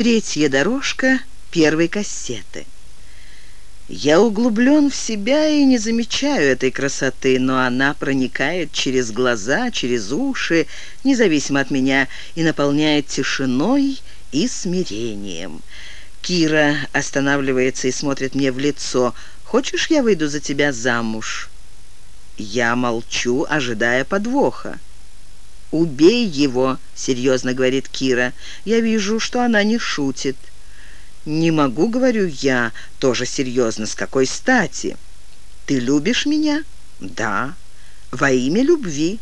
Третья дорожка первой кассеты. Я углублен в себя и не замечаю этой красоты, но она проникает через глаза, через уши, независимо от меня, и наполняет тишиной и смирением. Кира останавливается и смотрит мне в лицо. «Хочешь, я выйду за тебя замуж?» Я молчу, ожидая подвоха. «Убей его», — серьезно говорит Кира. «Я вижу, что она не шутит». «Не могу, — говорю я, — тоже серьезно. С какой стати?» «Ты любишь меня?» «Да». «Во имя любви.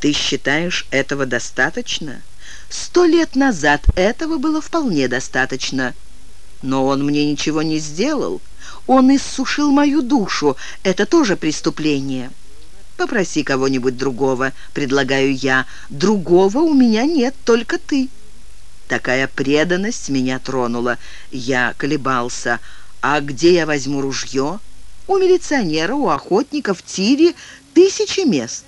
Ты считаешь этого достаточно?» «Сто лет назад этого было вполне достаточно. Но он мне ничего не сделал. Он иссушил мою душу. Это тоже преступление». «Попроси кого-нибудь другого», — предлагаю я. «Другого у меня нет, только ты». Такая преданность меня тронула. Я колебался. «А где я возьму ружье?» «У милиционера, у охотника, в тире тысячи мест».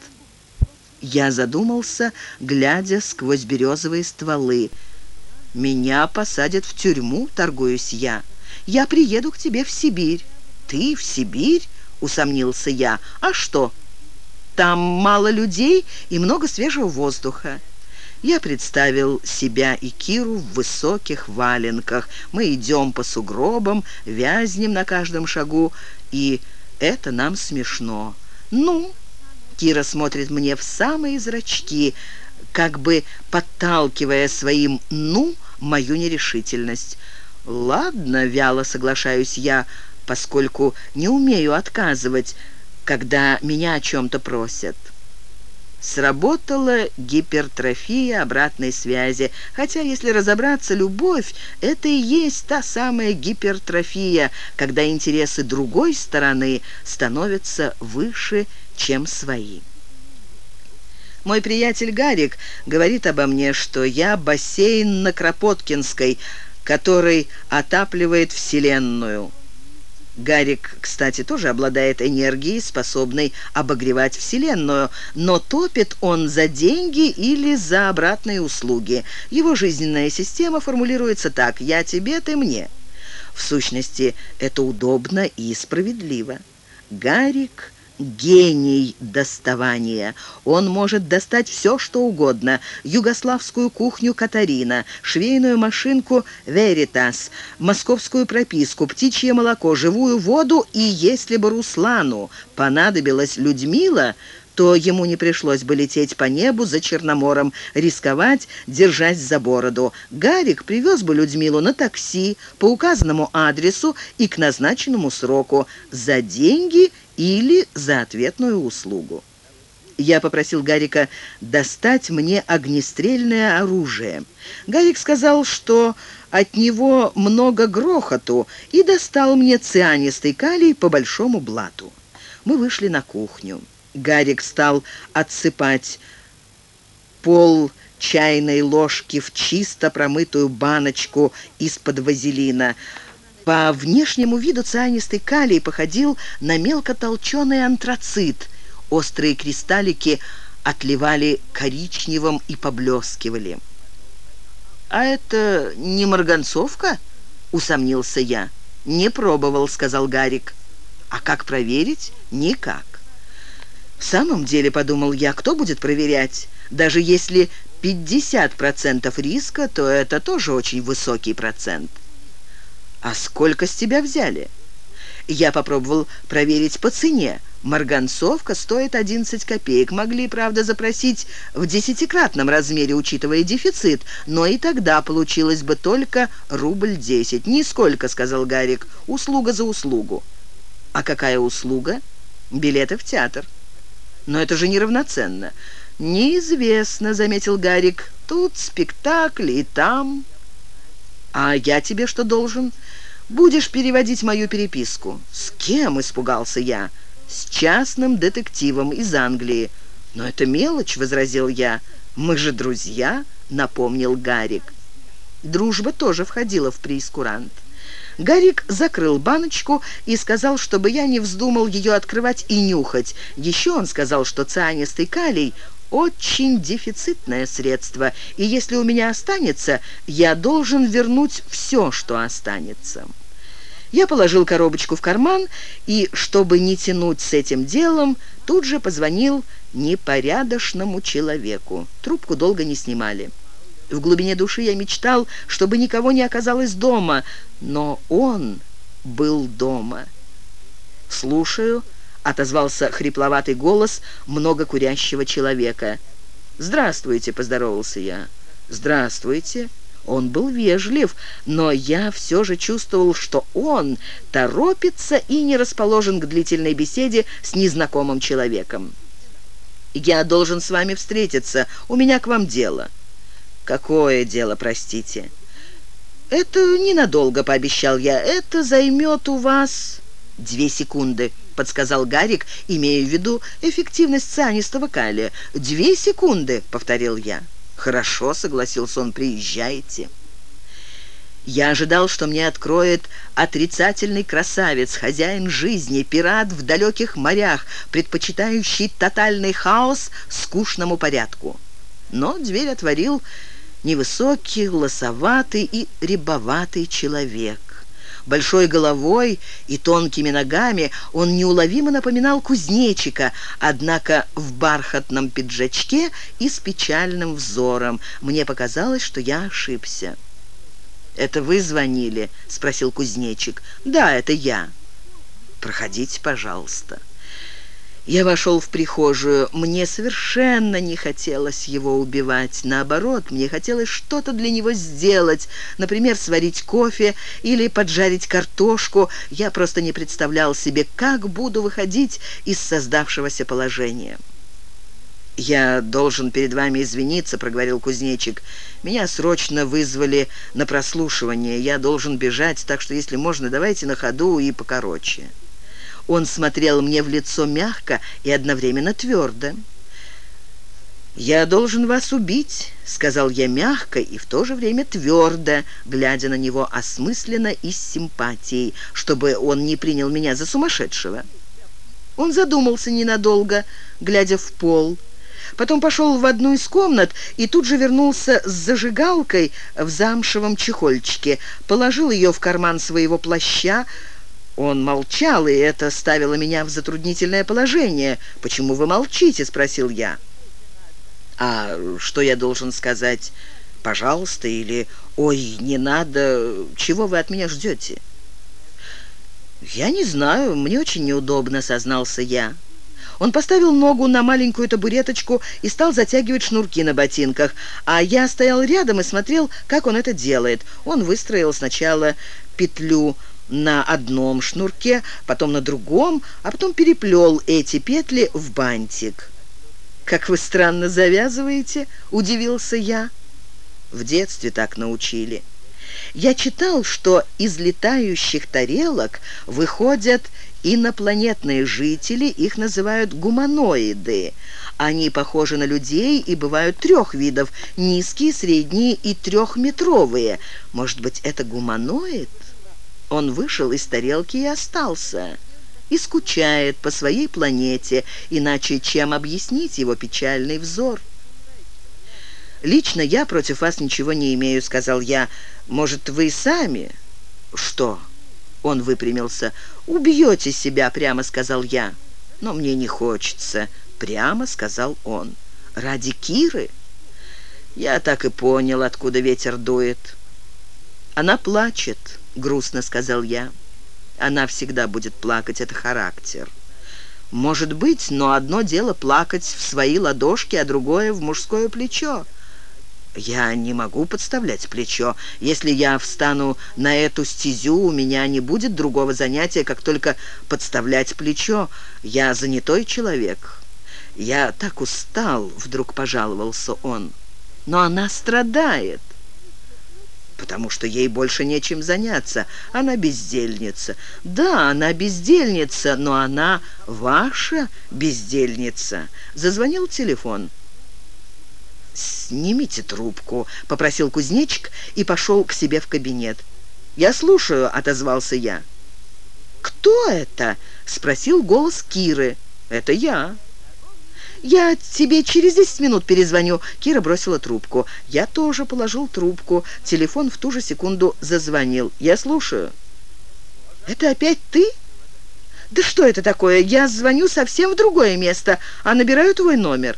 Я задумался, глядя сквозь березовые стволы. «Меня посадят в тюрьму», — торгуюсь я. «Я приеду к тебе в Сибирь». «Ты в Сибирь?» — усомнился я. «А что?» Там мало людей и много свежего воздуха. Я представил себя и Киру в высоких валенках. Мы идем по сугробам, вязнем на каждом шагу, и это нам смешно. «Ну?» Кира смотрит мне в самые зрачки, как бы подталкивая своим «ну» мою нерешительность. «Ладно», — вяло соглашаюсь я, поскольку не умею отказывать, когда меня о чем-то просят. Сработала гипертрофия обратной связи, хотя, если разобраться, любовь – это и есть та самая гипертрофия, когда интересы другой стороны становятся выше, чем свои. Мой приятель Гарик говорит обо мне, что я бассейн на Кропоткинской, который отапливает Вселенную. Гарик, кстати, тоже обладает энергией, способной обогревать Вселенную, но топит он за деньги или за обратные услуги. Его жизненная система формулируется так «я тебе, ты мне». В сущности, это удобно и справедливо. Гарик гений доставания. Он может достать все, что угодно. Югославскую кухню Катарина, швейную машинку Веритас, московскую прописку, птичье молоко, живую воду и если бы Руслану понадобилась Людмила, то ему не пришлось бы лететь по небу за Черномором, рисковать, держась за бороду. Гарик привез бы Людмилу на такси по указанному адресу и к назначенному сроку за деньги или за ответную услугу. Я попросил Гарика достать мне огнестрельное оружие. Гарик сказал, что от него много грохоту, и достал мне цианистый калий по большому блату. Мы вышли на кухню. Гарик стал отсыпать пол чайной ложки в чисто промытую баночку из-под вазелина. По внешнему виду цианистый калий походил на мелкотолченый антрацит. Острые кристаллики отливали коричневым и поблескивали. «А это не марганцовка?» — усомнился я. «Не пробовал», — сказал Гарик. «А как проверить?» «Никак». «В самом деле, — подумал я, — кто будет проверять? Даже если 50% риска, то это тоже очень высокий процент». «А сколько с тебя взяли?» Я попробовал проверить по цене. Марганцовка стоит 11 копеек. Могли, правда, запросить в десятикратном размере, учитывая дефицит, но и тогда получилось бы только рубль 10. «Нисколько», — сказал Гарик, — «услуга за услугу». «А какая услуга?» «Билеты в театр». «Но это же неравноценно». «Неизвестно», — заметил Гарик. «Тут спектакль и там...» «А я тебе что должен?» «Будешь переводить мою переписку». «С кем?» – испугался я. «С частным детективом из Англии». «Но это мелочь», – возразил я. «Мы же друзья», – напомнил Гарик. Дружба тоже входила в прейскурант. Гарик закрыл баночку и сказал, чтобы я не вздумал ее открывать и нюхать. Еще он сказал, что цианистый калий очень дефицитное средство, и если у меня останется, я должен вернуть все, что останется». Я положил коробочку в карман и, чтобы не тянуть с этим делом, тут же позвонил непорядочному человеку. Трубку долго не снимали. В глубине души я мечтал, чтобы никого не оказалось дома, но он был дома. «Слушаю», — отозвался хрипловатый голос многокурящего человека. «Здравствуйте», — поздоровался я. «Здравствуйте». Он был вежлив, но я все же чувствовал, что он торопится и не расположен к длительной беседе с незнакомым человеком. «Я должен с вами встретиться. У меня к вам дело». «Какое дело, простите?» «Это ненадолго», — пообещал я. «Это займет у вас...» «Две секунды», — подсказал Гарик, имея в виду эффективность цианистого калия. «Две секунды», — повторил я. «Хорошо», — согласился он, — «приезжайте». Я ожидал, что мне откроет отрицательный красавец, хозяин жизни, пират в далеких морях, предпочитающий тотальный хаос скучному порядку. Но дверь отворил невысокий, лосоватый и рябоватый человек. Большой головой и тонкими ногами он неуловимо напоминал кузнечика, однако в бархатном пиджачке и с печальным взором. Мне показалось, что я ошибся. «Это вы звонили?» — спросил кузнечик. «Да, это я». «Проходите, пожалуйста». Я вошел в прихожую. Мне совершенно не хотелось его убивать. Наоборот, мне хотелось что-то для него сделать. Например, сварить кофе или поджарить картошку. Я просто не представлял себе, как буду выходить из создавшегося положения. «Я должен перед вами извиниться», — проговорил кузнечик. «Меня срочно вызвали на прослушивание. Я должен бежать, так что, если можно, давайте на ходу и покороче». Он смотрел мне в лицо мягко и одновременно твердо. «Я должен вас убить», — сказал я мягко и в то же время твердо, глядя на него осмысленно и с симпатией, чтобы он не принял меня за сумасшедшего. Он задумался ненадолго, глядя в пол. Потом пошел в одну из комнат и тут же вернулся с зажигалкой в замшевом чехольчике, положил ее в карман своего плаща, он молчал, и это ставило меня в затруднительное положение. «Почему вы молчите?» — спросил я. «А что я должен сказать? Пожалуйста» или «Ой, не надо. Чего вы от меня ждете?» «Я не знаю. Мне очень неудобно», — сознался я. Он поставил ногу на маленькую табуреточку и стал затягивать шнурки на ботинках, а я стоял рядом и смотрел, как он это делает. Он выстроил сначала петлю на одном шнурке, потом на другом, а потом переплел эти петли в бантик. «Как вы странно завязываете?» – удивился я. В детстве так научили. Я читал, что из летающих тарелок выходят инопланетные жители, их называют гуманоиды. Они похожи на людей и бывают трех видов – низкие, средние и трехметровые. Может быть, это гуманоид? Он вышел из тарелки и остался. И скучает по своей планете, иначе чем объяснить его печальный взор? «Лично я против вас ничего не имею», — сказал я. «Может, вы сами?» «Что?» — он выпрямился. «Убьете себя», — прямо сказал я. «Но мне не хочется», — прямо сказал он. «Ради Киры?» Я так и понял, откуда ветер дует. Она плачет. — грустно сказал я. «Она всегда будет плакать, это характер». «Может быть, но одно дело плакать в свои ладошки, а другое в мужское плечо». «Я не могу подставлять плечо. Если я встану на эту стезю, у меня не будет другого занятия, как только подставлять плечо. Я занятой человек». «Я так устал», — вдруг пожаловался он. «Но она страдает» потому что ей больше нечем заняться. Она бездельница. Да, она бездельница, но она ваша бездельница. Зазвонил телефон. «Снимите трубку», — попросил кузнечик и пошел к себе в кабинет. «Я слушаю», — отозвался я. «Кто это?» — спросил голос Киры. «Это я». «Я тебе через 10 минут перезвоню». Кира бросила трубку. Я тоже положил трубку. Телефон в ту же секунду зазвонил. «Я слушаю». «Это опять ты?» «Да что это такое? Я звоню совсем в другое место, а набираю твой номер».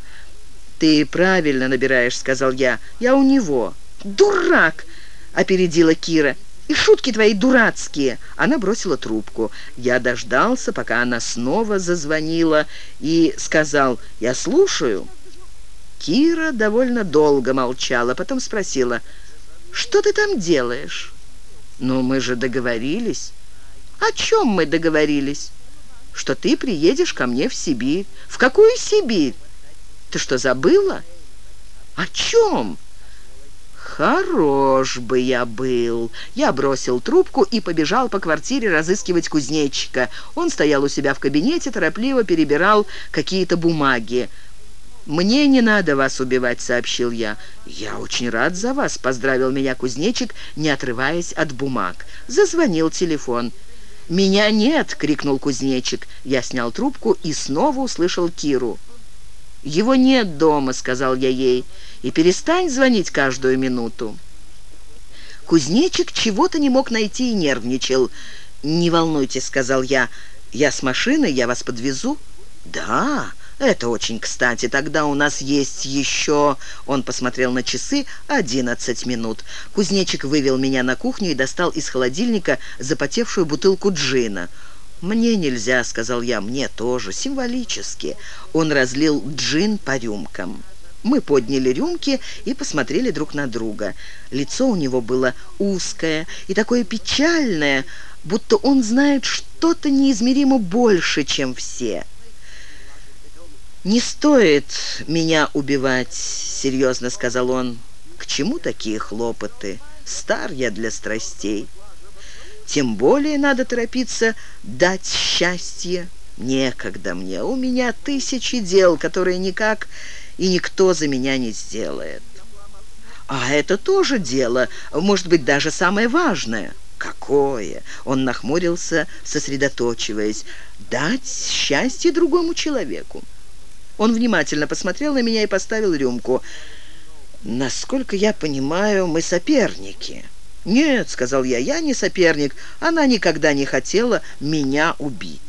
«Ты правильно набираешь», — сказал я. «Я у него». «Дурак!» — опередила Кира. «И шутки твои дурацкие!» Она бросила трубку. Я дождался, пока она снова зазвонила, и сказал «Я слушаю». Кира довольно долго молчала, потом спросила «Что ты там делаешь?» «Ну, мы же договорились». «О чем мы договорились?» «Что ты приедешь ко мне в Сибирь». «В какую Сибирь?» «Ты что, забыла?» «О чем?» «Хорош бы я был!» Я бросил трубку и побежал по квартире разыскивать кузнечика. Он стоял у себя в кабинете, торопливо перебирал какие-то бумаги. «Мне не надо вас убивать», — сообщил я. «Я очень рад за вас», — поздравил меня кузнечик, не отрываясь от бумаг. Зазвонил телефон. «Меня нет!» — крикнул кузнечик. Я снял трубку и снова услышал Киру. «Его нет дома», — сказал я ей, — «и перестань звонить каждую минуту». Кузнечик чего-то не мог найти и нервничал. «Не волнуйтесь», — сказал я, — «я с машиной, я вас подвезу». «Да, это очень кстати. Тогда у нас есть еще...» Он посмотрел на часы. «Одиннадцать минут». Кузнечик вывел меня на кухню и достал из холодильника запотевшую бутылку джина. «Мне нельзя», — сказал я, — «мне тоже, символически». Он разлил джин по рюмкам. Мы подняли рюмки и посмотрели друг на друга. Лицо у него было узкое и такое печальное, будто он знает что-то неизмеримо больше, чем все. «Не стоит меня убивать», — серьезно сказал он. «К чему такие хлопоты? Стар я для страстей». Тем более надо торопиться дать счастье. Некогда мне, у меня тысячи дел, которые никак и никто за меня не сделает. А это тоже дело, может быть, даже самое важное. Какое? Он нахмурился, сосредоточиваясь. Дать счастье другому человеку. Он внимательно посмотрел на меня и поставил рюмку. Насколько я понимаю, мы соперники. «Нет», — сказал я, — «я не соперник. Она никогда не хотела меня убить».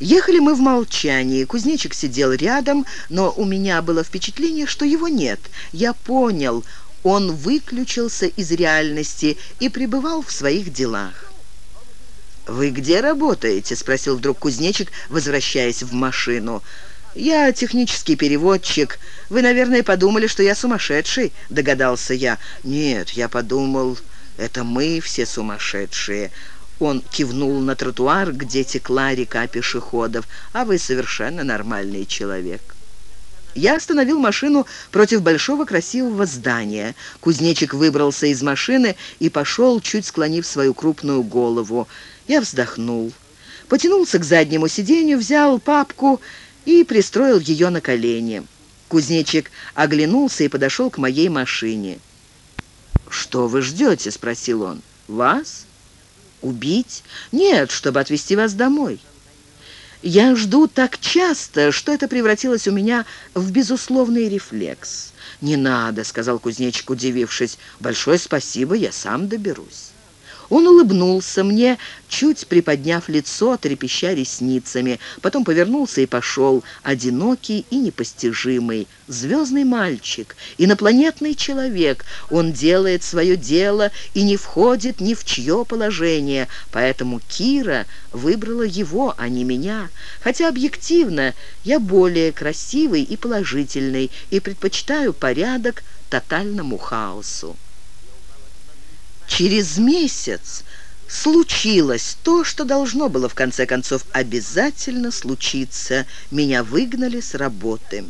Ехали мы в молчании. Кузнечик сидел рядом, но у меня было впечатление, что его нет. Я понял, он выключился из реальности и пребывал в своих делах. «Вы где работаете?» — спросил вдруг кузнечик, возвращаясь в машину. «Я технический переводчик. Вы, наверное, подумали, что я сумасшедший», — догадался я. «Нет, я подумал, это мы все сумасшедшие». Он кивнул на тротуар, где текла река пешеходов. «А вы совершенно нормальный человек». Я остановил машину против большого красивого здания. Кузнечик выбрался из машины и пошел, чуть склонив свою крупную голову. Я вздохнул. Потянулся к заднему сиденью, взял папку и пристроил ее на колени. Кузнечик оглянулся и подошел к моей машине. «Что вы ждете?» — спросил он. «Вас? Убить? Нет, чтобы отвезти вас домой». Я жду так часто, что это превратилось у меня в безусловный рефлекс. «Не надо», — сказал кузнечик, удивившись. «Большое спасибо, я сам доберусь». Он улыбнулся мне, чуть приподняв лицо, трепеща ресницами. Потом повернулся и пошел, одинокий и непостижимый. Звездный мальчик, инопланетный человек. Он делает свое дело и не входит ни в чье положение. Поэтому Кира выбрала его, а не меня. Хотя объективно я более красивый и положительный и предпочитаю порядок тотальному хаосу. Через месяц случилось то, что должно было в конце концов обязательно случиться. Меня выгнали с работы.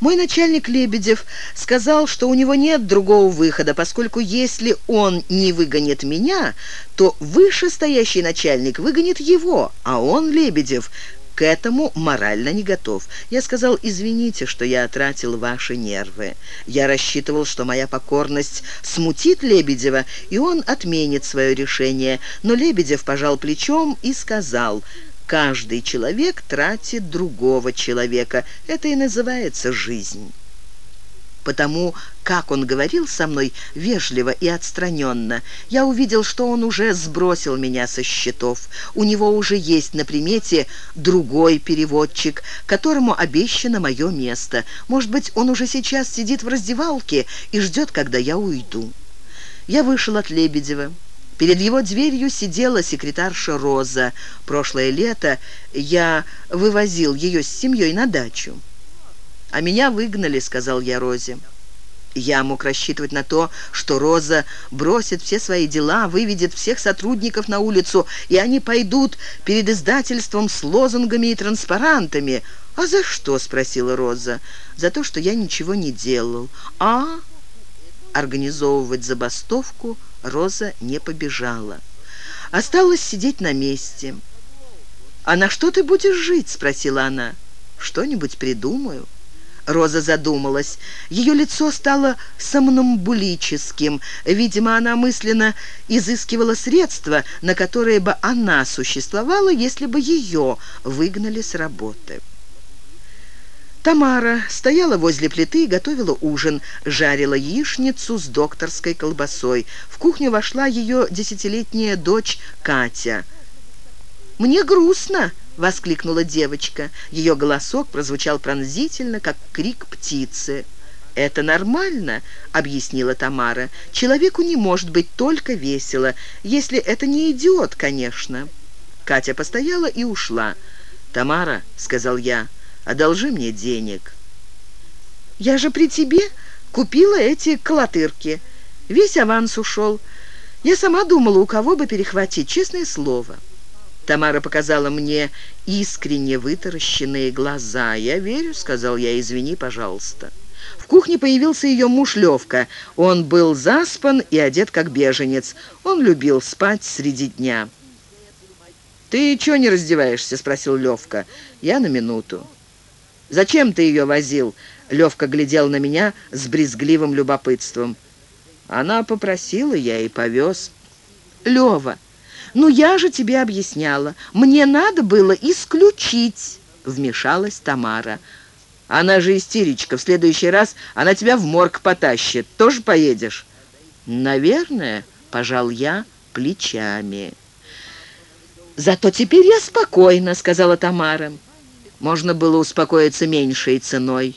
Мой начальник Лебедев сказал, что у него нет другого выхода, поскольку если он не выгонит меня, то вышестоящий начальник выгонит его, а он, Лебедев, к этому морально не готов. Я сказал, извините, что я тратил ваши нервы. Я рассчитывал, что моя покорность смутит Лебедева, и он отменит свое решение. Но Лебедев пожал плечом и сказал, Каждый человек тратит другого человека. Это и называется жизнь. Потому, как он говорил со мной вежливо и отстраненно, я увидел, что он уже сбросил меня со счетов. У него уже есть на примете другой переводчик, которому обещано мое место. Может быть, он уже сейчас сидит в раздевалке и ждет, когда я уйду. Я вышел от Лебедева. Перед его дверью сидела секретарша Роза. Прошлое лето я вывозил ее с семьей на дачу. «А меня выгнали», — сказал я Розе. Я мог рассчитывать на то, что Роза бросит все свои дела, выведет всех сотрудников на улицу, и они пойдут перед издательством с лозунгами и транспарантами. «А за что?» — спросила Роза. «За то, что я ничего не делал». «А?» Организовывать забастовку — Роза не побежала. Осталось сидеть на месте. «А на что ты будешь жить?» — спросила она. «Что-нибудь придумаю». Роза задумалась. Ее лицо стало сомнамбулическим. Видимо, она мысленно изыскивала средства, на которые бы она существовала, если бы ее выгнали с работы. Тамара стояла возле плиты и готовила ужин, жарила яичницу с докторской колбасой. В кухню вошла ее десятилетняя дочь Катя. «Мне грустно!» — воскликнула девочка. Ее голосок прозвучал пронзительно, как крик птицы. «Это нормально», — объяснила Тамара. «Человеку не может быть только весело, если это не идиот, конечно». Катя постояла и ушла. «Тамара», — сказал я, — одолжи мне денег». «Я же при тебе купила эти колотырки. Весь аванс ушел. Я сама думала, у кого бы перехватить, честное слово». Тамара показала мне искренне вытаращенные глаза. «Я верю», — сказал я, — «извини, пожалуйста». В кухне появился ее муж Левка. Он был заспан и одет как беженец. Он любил спать среди дня. «Ты чего не раздеваешься?» — спросил Левка. «Я на минуту». Зачем ты ее возил?» Левка глядел на меня с брезгливым любопытством. Она попросила, я и повез. «Лева, ну я же тебе объясняла. Мне надо было исключить», — вмешалась Тамара. «Она же истеричка. В следующий раз она тебя в морг потащит. Тоже поедешь?» «Наверное», — пожал я плечами. «Зато теперь я спокойна», — сказала Тамара. Можно было успокоиться меньшей ценой.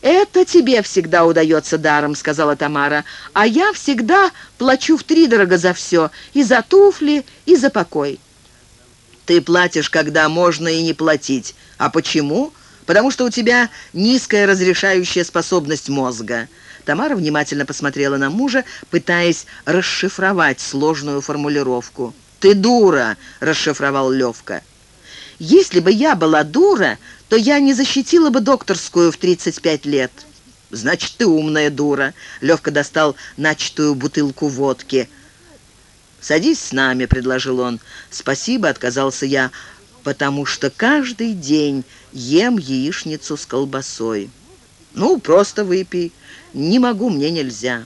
«Это тебе всегда удается даром», — сказала Тамара, «а я всегда плачу втридорого за все, и за туфли, и за покой». «Ты платишь, когда можно и не платить. А почему?» «Потому что у тебя низкая разрешающая способность мозга». Тамара внимательно посмотрела на мужа, пытаясь расшифровать сложную формулировку. «Ты дура!» — расшифровал Левка. Если бы я была дура, то я не защитила бы докторскую в 35 лет». «Значит, ты умная дура». Левка достал начатую бутылку водки. «Садись с нами», — предложил он. «Спасибо», — отказался я, «потому что каждый день ем яичницу с колбасой». «Ну, просто выпей. Не могу, мне нельзя».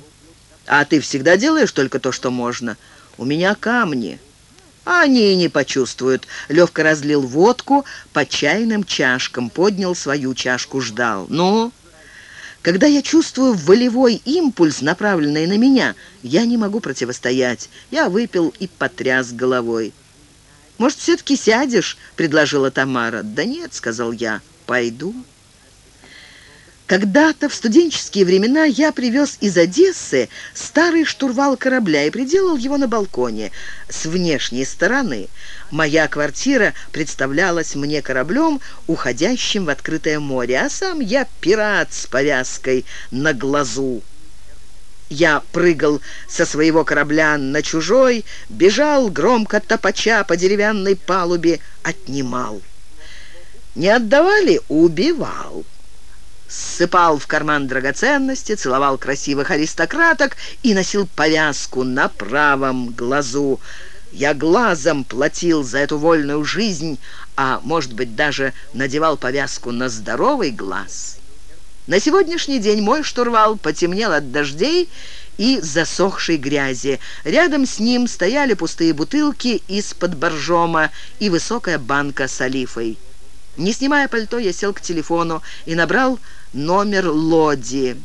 «А ты всегда делаешь только то, что можно?» «У меня камни». Они и не почувствуют. Левка разлил водку по чайным чашкам, поднял свою чашку, ждал. Ну, когда я чувствую волевой импульс, направленный на меня, я не могу противостоять. Я выпил и потряс головой. «Может, все-таки сядешь?» — предложила Тамара. «Да нет», — сказал я, — «пойду». Когда-то в студенческие времена я привез из Одессы старый штурвал корабля и приделал его на балконе с внешней стороны. Моя квартира представлялась мне кораблем, уходящим в открытое море, а сам я пират с повязкой на глазу. Я прыгал со своего корабля на чужой, бежал громко топача по деревянной палубе, отнимал. Не отдавали — убивал ссыпал в карман драгоценности, целовал красивых аристократок и носил повязку на правом глазу. Я глазом платил за эту вольную жизнь, а, может быть, даже надевал повязку на здоровый глаз. На сегодняшний день мой штурвал потемнел от дождей и засохшей грязи. Рядом с ним стояли пустые бутылки из-под боржома и высокая банка с олифой. Не снимая пальто, я сел к телефону и набрал номер Лоди.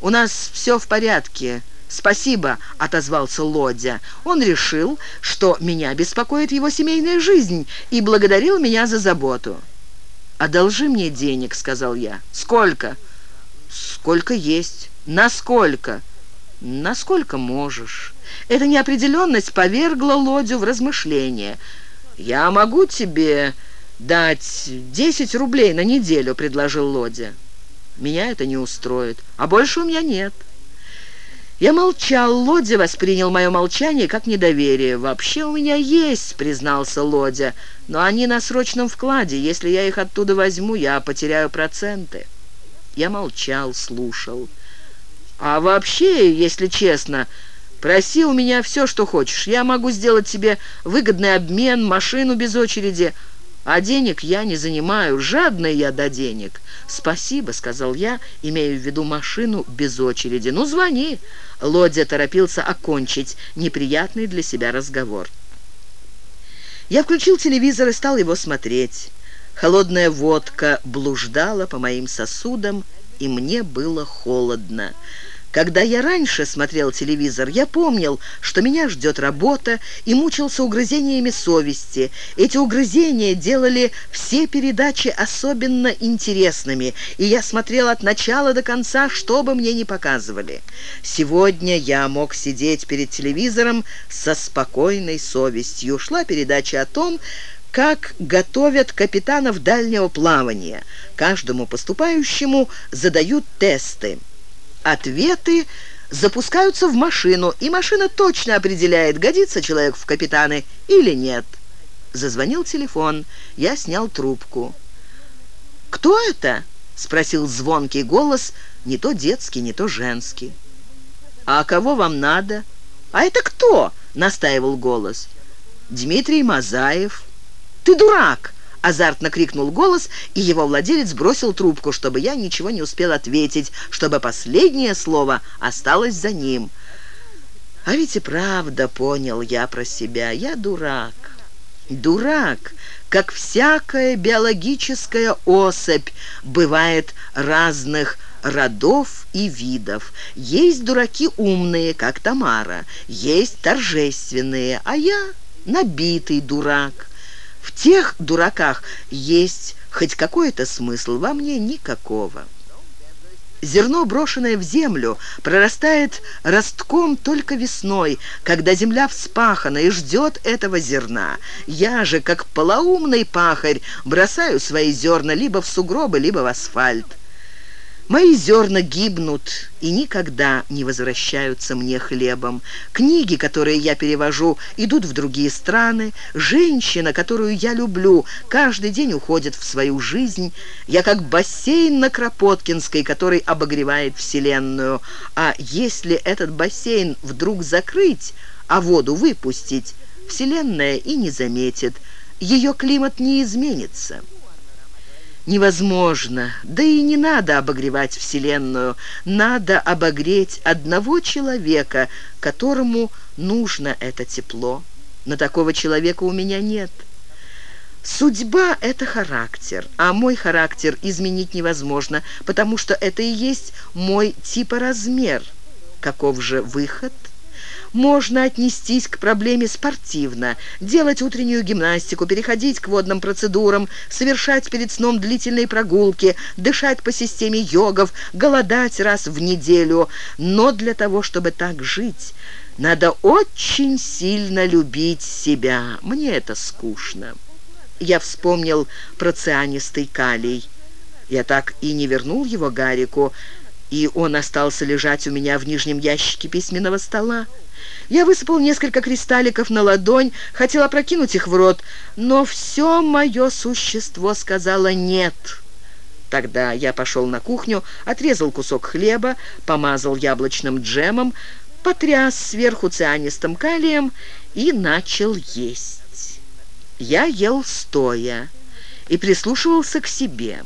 «У нас все в порядке», «Спасибо», — отозвался Лодя. Он решил, что меня беспокоит его семейная жизнь, и благодарил меня за заботу. «Одолжи мне денег», — сказал я. «Сколько?» «Сколько есть». «Насколько?» «Насколько можешь». Эта неопределенность повергла Лодю в размышления. «Я могу тебе дать 10 рублей на неделю», — предложил Лодя. «Меня это не устроит, а больше у меня нет». Я молчал, Лодя воспринял мое молчание как недоверие. «Вообще у меня есть», — признался Лодя, «но они на срочном вкладе. Если я их оттуда возьму, я потеряю проценты». Я молчал, слушал. «А вообще, если честно, проси у меня все, что хочешь. Я могу сделать тебе выгодный обмен, машину без очереди». А денег я не занимаю, жадный я до денег. «Спасибо», — сказал я, имея в виду машину без очереди. «Ну, звони». Лодя торопился окончить неприятный для себя разговор. Я включил телевизор и стал его смотреть. Холодная водка блуждала по моим сосудам, и мне было холодно. Когда я раньше смотрел телевизор, я помнил, что меня ждет работа и мучился угрызениями совести. Эти угрызения делали все передачи особенно интересными, и я смотрел от начала до конца, что бы мне ни показывали. Сегодня я мог сидеть перед телевизором со спокойной совестью. Шла передача о том, как готовят капитанов дальнего плавания. Каждому поступающему задают тесты. Ответы запускаются в машину, и машина точно определяет, годится человек в капитаны или нет. Зазвонил телефон. Я снял трубку. «Кто это?» — спросил звонкий голос, не то детский, не то женский. «А кого вам надо?» «А это кто?» — настаивал голос. «Дмитрий Мазаев». «Ты дурак!» — азартно крикнул голос, и его владелец бросил трубку, чтобы я ничего не успел ответить, чтобы последнее слово осталось за ним. А ведь и правда понял я про себя. Я дурак. Дурак, как всякая биологическая особь, бывает разных родов и видов. Есть дураки умные, как Тамара, есть торжественные, а я набитый дурак. В тех дураках есть хоть какой-то смысл, во мне никакого. Зерно, брошенное в землю, прорастает ростком только весной, когда земля вспахана и ждет этого зерна. Я же, как полоумный пахарь, бросаю свои зерна либо в сугробы, либо в асфальт. Мои зерна гибнут и никогда не возвращаются мне хлебом. Книги, которые я перевожу, идут в другие страны. Женщина, которую я люблю, каждый день уходит в свою жизнь. Я как бассейн на Кропоткинской, который обогревает Вселенную. А если этот бассейн вдруг закрыть, а воду выпустить, Вселенная и не заметит. Ее климат не изменится» невозможно. Да и не надо обогревать Вселенную. Надо обогреть одного человека, которому нужно это тепло. Но такого человека у меня нет. Судьба — это характер, а мой характер изменить невозможно, потому что это и есть мой типоразмер. Каков же выход — можно отнестись к проблеме спортивно, делать утреннюю гимнастику, переходить к водным процедурам, совершать перед сном длительные прогулки, дышать по системе йогов, голодать раз в неделю. Но для того, чтобы так жить, надо очень сильно любить себя. Мне это скучно. Я вспомнил про цианистый калий. Я так и не вернул его Гарику, и он остался лежать у меня в нижнем ящике письменного стола. Я высыпал несколько кристалликов на ладонь, хотел опрокинуть их в рот, но все мое существо сказало «нет». Тогда я пошел на кухню, отрезал кусок хлеба, помазал яблочным джемом, потряс сверху цианистым калием и начал есть. Я ел стоя и прислушивался к себе,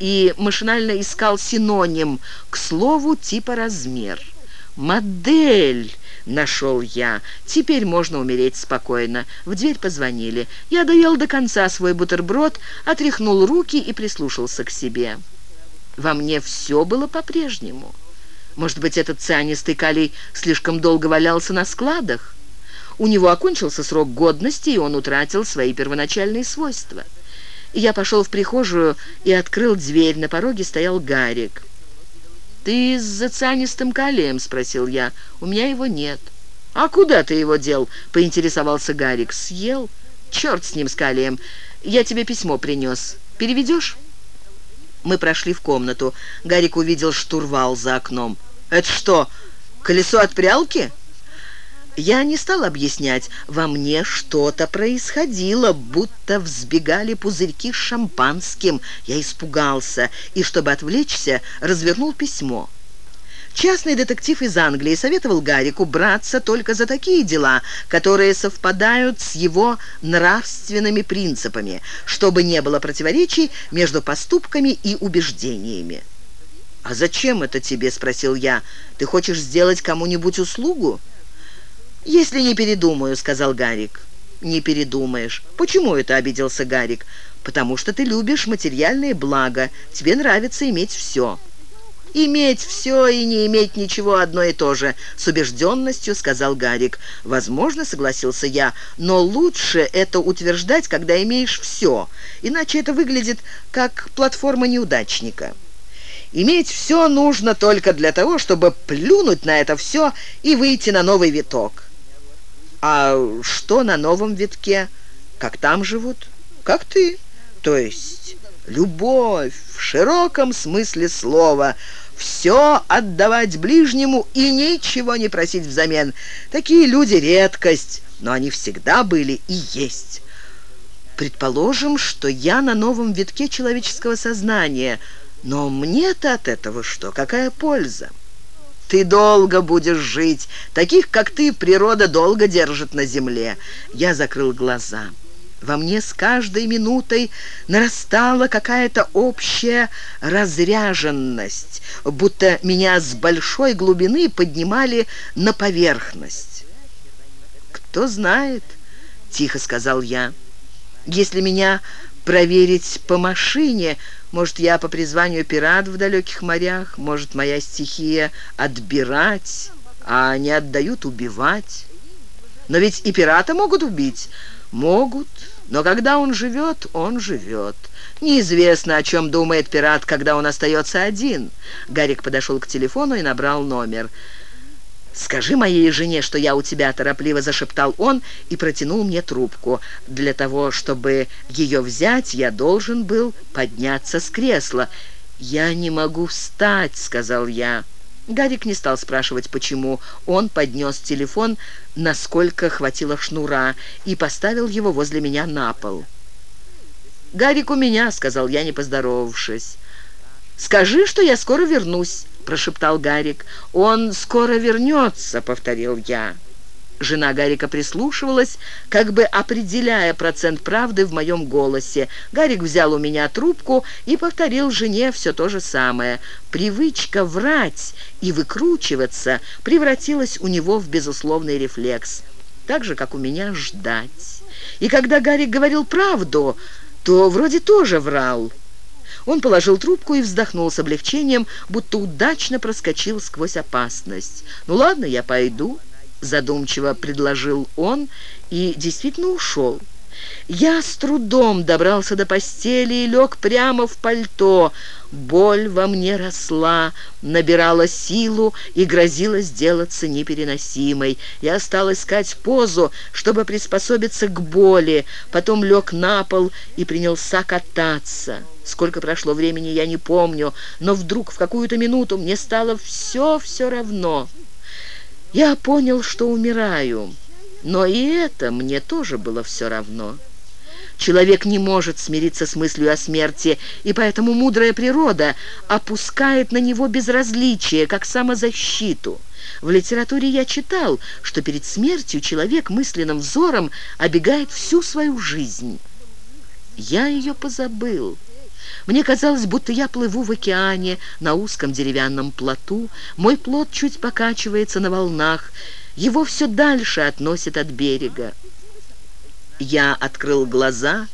и машинально искал синоним к слову типа «размер». «Модель!» — нашел я. «Теперь можно умереть спокойно». В дверь позвонили. Я доел до конца свой бутерброд, отряхнул руки и прислушался к себе. Во мне все было по-прежнему. Может быть, этот цианистый калий слишком долго валялся на складах? У него окончился срок годности, и он утратил свои первоначальные свойства. Я пошел в прихожую и открыл дверь. На пороге стоял Гарик. «Ты с цианистым калием?» — спросил я. «У меня его нет». «А куда ты его дел?» — поинтересовался Гарик. «Съел? Черт с ним, с калием. Я тебе письмо принес. Переведешь?» Мы прошли в комнату. Гарик увидел штурвал за окном. «Это что, колесо от прялки?» Я не стал объяснять. Во мне что-то происходило, будто взбегали пузырьки с шампанским. Я испугался и, чтобы отвлечься, развернул письмо. Частный детектив из Англии советовал Гарику браться только за такие дела, которые совпадают с его нравственными принципами, чтобы не было противоречий между поступками и убеждениями. «А зачем это тебе?» – спросил я. «Ты хочешь сделать кому-нибудь услугу?» «Если не передумаю», — сказал Гарик. «Не передумаешь. Почему это?» — обиделся Гарик. «Потому что ты любишь материальные блага. Тебе нравится иметь все». «Иметь все и не иметь ничего одно и то же», — с убежденностью сказал Гарик. «Возможно, — согласился я, — но лучше это утверждать, когда имеешь все, иначе это выглядит как платформа неудачника». Иметь все нужно только для того, чтобы плюнуть на это все и выйти на новый виток. А что на новом витке? Как там живут? Как ты? То есть любовь в широком смысле слова. Все отдавать ближнему и ничего не просить взамен. Такие люди редкость, но они всегда были и есть. Предположим, что я на новом витке человеческого сознания, но мне-то от этого что? Какая польза? Ты долго будешь жить. Таких, как ты, природа долго держит на земле. Я закрыл глаза. Во мне с каждой минутой нарастала какая-то общая разряженность, будто меня с большой глубины поднимали на поверхность. «Кто знает?» — тихо сказал я. «Если меня проверить по машине, может, я по призванию пират в далеких морях? Может, моя стихия — отбирать, а они отдают убивать? Но ведь и пирата могут убить. Могут, но когда он живет, он живет. Неизвестно, о чем думает пират, когда он остается один. Гарик подошел к телефону и набрал номер. «Скажи моей жене, что я у тебя», — торопливо зашептал он и протянул мне трубку. Для того, чтобы ее взять, я должен был подняться с кресла. «Я не могу встать», — сказал я. Гарик не стал спрашивать, почему. Он поднес телефон, насколько хватило шнура, и поставил его возле меня на пол. «Гарик у меня», — сказал я, не поздоровавшись. «Скажи, что я скоро вернусь». — прошептал Гарик. «Он скоро вернется», — повторил я. Жена Гарика прислушивалась, как бы определяя процент правды в моем голосе. Гарик взял у меня трубку и повторил жене все то же самое. Привычка врать и выкручиваться превратилась у него в безусловный рефлекс. Так же, как у меня ждать. И когда Гарик говорил правду, то вроде тоже врал. Он положил трубку и вздохнул с облегчением, будто удачно проскочил сквозь опасность. «Ну ладно, я пойду», — задумчиво предложил он и действительно ушел. Я с трудом добрался до постели и лег прямо в пальто. Боль во мне росла, набирала силу и грозила сделаться непереносимой. Я стал искать позу, чтобы приспособиться к боли, потом лег на пол и принялся кататься. Сколько прошло времени, я не помню, но вдруг в какую-то минуту мне стало все-все равно. Я понял, что умираю, но и это мне тоже было все равно. Человек не может смириться с мыслью о смерти, и поэтому мудрая природа опускает на него безразличие, как самозащиту. В литературе я читал, что перед смертью человек мысленным взором обегает всю свою жизнь. Я ее позабыл. Мне казалось, будто я плыву в океане на узком деревянном плоту. Мой плот чуть покачивается на волнах. Его все дальше относит от берега. Я открыл глаза